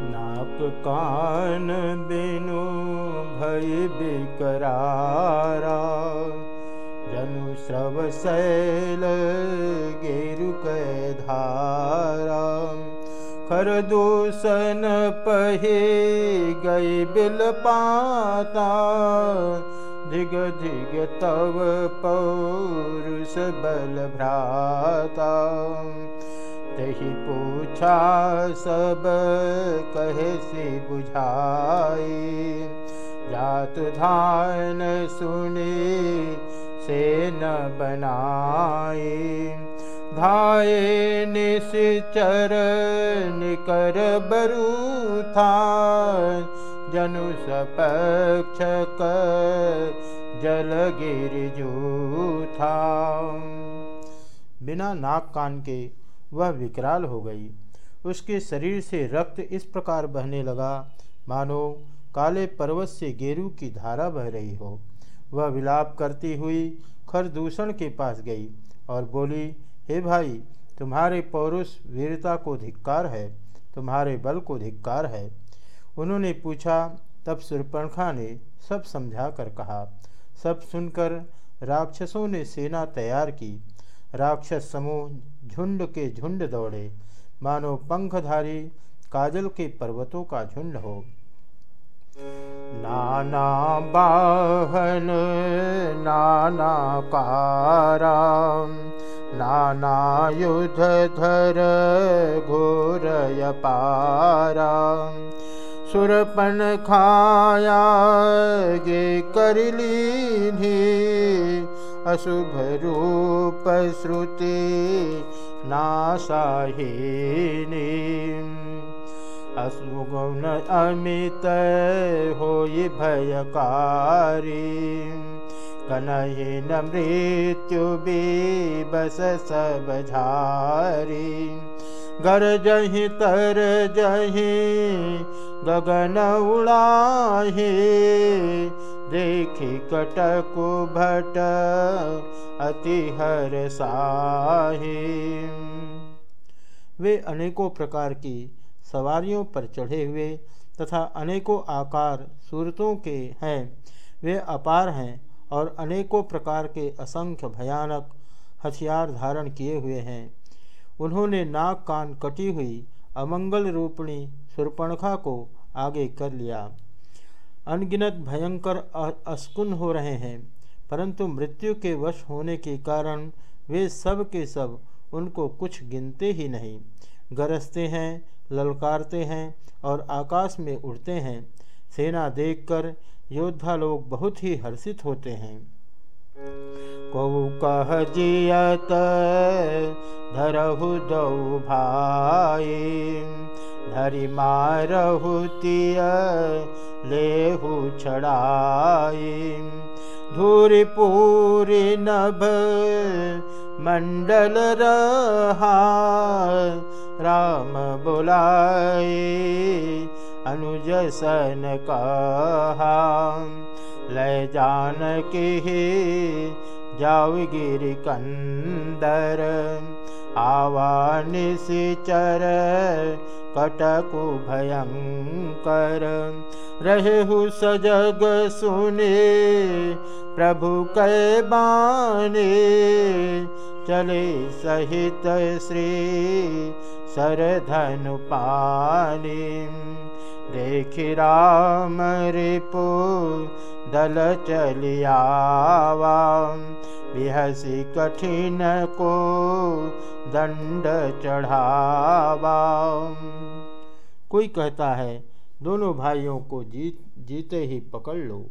नाक कान बिनु भय बिकरारा। जनु श्रव शैल गेरु धारा। खर दूषण पहे गई बिल पाता। धिग धिग तव पौरुष बल भ्राता तही पूछा, सब कहे से बुझाए। जात धान सुने से न बनाए। धाये निश्चर निकर बरू था जनु सपक्ष जल गिर गिरजू था बिना नाक कान के वह विकराल हो गई। उसके शरीर से रक्त इस प्रकार बहने लगा, मानो, काले पर्वत से गेरू की धारा बह रही हो। वह विलाप करती हुई खरदूषण के पास गई और बोली, हे भाई, तुम्हारे पौरुष वीरता को धिक्कार है, तुम्हारे बल को धिक्कार है। उन्होंने पूछा, तब सुरपणखा ने सब समझा कर कहा। सब सुनकर राक्षसों ने सेना तैयार की। राक्षस समूह झुंड के झुंड दौड़े। मानो पंखधारी काजल के पर्वतों का झुंड हो। नाना बाहन, नाना कारा नाना युध धर घोर पारा सुरपन खाया गे कर ली अशुभ रूप श्रुति नासाहिनी असुगुण अमित हो भयकारी। कनहीन मृत्यु भी बस सब झारी। गर जही तर जही गगन उड़ाही। देखी कटकु भट अति हर साही। वे अनेकों प्रकार की सवारियों पर चढ़े हुए तथा अनेकों आकार सूरतों के हैं। वे अपार हैं और अनेकों प्रकार के असंख्य भयानक हथियार धारण किए हुए हैं। उन्होंने नाक कान कटी हुई अमंगल रूपणी सुरपणखा को आगे कर लिया। अनगिनत भयंकर अस्कुन हो रहे हैं, परंतु मृत्यु के वश होने के कारण वे सब के सब उनको कुछ गिनते ही नहीं। गरजते हैं, ललकारते हैं और आकाश में उड़ते हैं। सेना देखकर योद्धा लोग बहुत ही हर्षित होते हैं। कौ कह जियत, धरहु दौ भाई। धरि मारहु तिय लेहु धूरी पूरी नभ मंडल रहा राम बुलाए अनुज सन कहा। लय जान के जाओ गिर कंदर आवा निशर कटकु भयंकर रहु सजग सुने, प्रभु कै बाने। चले सहित श्री सरधनु पानी। देख राम रिपु, दल चलियावा बिहसी कठिन को दंड चढ़ावा। कोई कहता है, दोनों भाइयों को जीत, जीते ही पकड़ लो।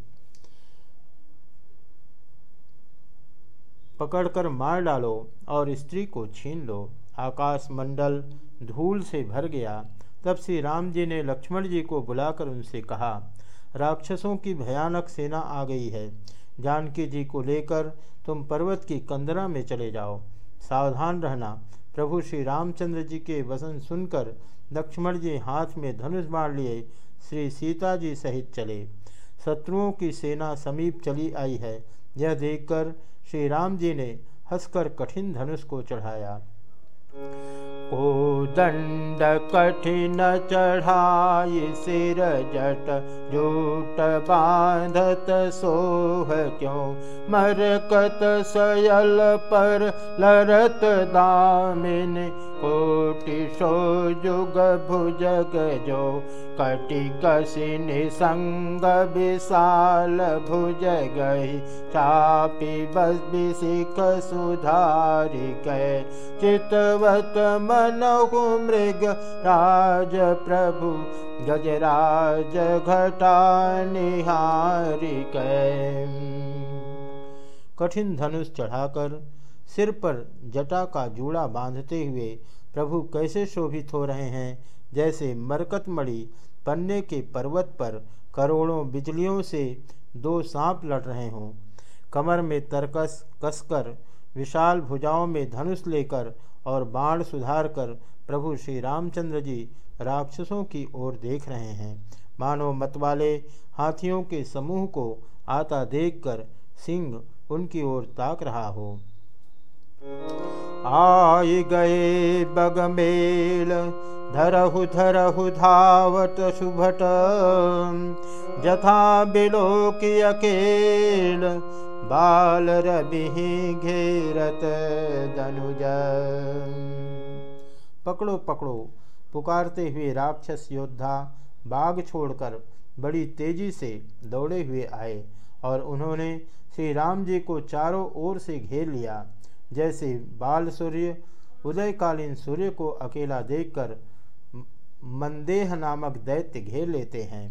पकड़कर मार डालो और स्त्री को छीन लो। आकाश मंडल धूल से भर गया। तब श्री राम जी ने लक्ष्मण जी को बुलाकर उनसे कहा, राक्षसों की भयानक सेना आ गई है। जानकी जी को लेकर तुम पर्वत की कंदरा में चले जाओ। सावधान रहना। प्रभु श्री रामचंद्र जी के वसन सुनकर लक्ष्मण जी हाथ में धनुष मार लिए श्री सीता जी सहित चले। शत्रुओं की सेना समीप चली आई है। यह देखकर श्री राम जी ने हंसकर कठिन धनुष को चढ़ाया। को दंड कठिन चढ़ाई सिर जट जूट बांधत सोह क्यों? मरकत सयल पर लरत दामिन कोटि सो जुग भुजग जो। कटि कसी निसंग विशाल भुज गई चापी बस बिसिक सुधारी चितवत मनहु मृग राज प्रभु गजराज घटा निहारी कठिन धनुष चढ़ाकर सिर पर जटा का जूड़ा बांधते हुए प्रभु कैसे शोभित हो रहे हैं, जैसे मरकतमणि पन्ने के पर्वत पर करोड़ों बिजलियों से दो सांप लड़ रहे हों। कमर में तरकस कसकर विशाल भुजाओं में धनुष लेकर और बाण सुधार कर प्रभु श्री रामचंद्र जी राक्षसों की ओर देख रहे हैं। मानो मतवाले हाथियों के समूह को आता देखकर सिंह उनकी ओर ताक रहा हो। आई गए बगमेल, धरहु धरहु धावत सुभट, जथा बिलोकी अकेल बाल रवि घेरत दनुज पकड़ो पकड़ो, पुकारते हुए राक्षस योद्धा बाग छोड़कर बड़ी तेज़ी से दौड़े हुए आए और उन्होंने श्री राम जी को चारों ओर से घेर लिया। जैसे बाल सूर्य, उदयकालीन सूर्य को अकेला देखकर मंदेह नामक दैत्य घेर लेते हैं।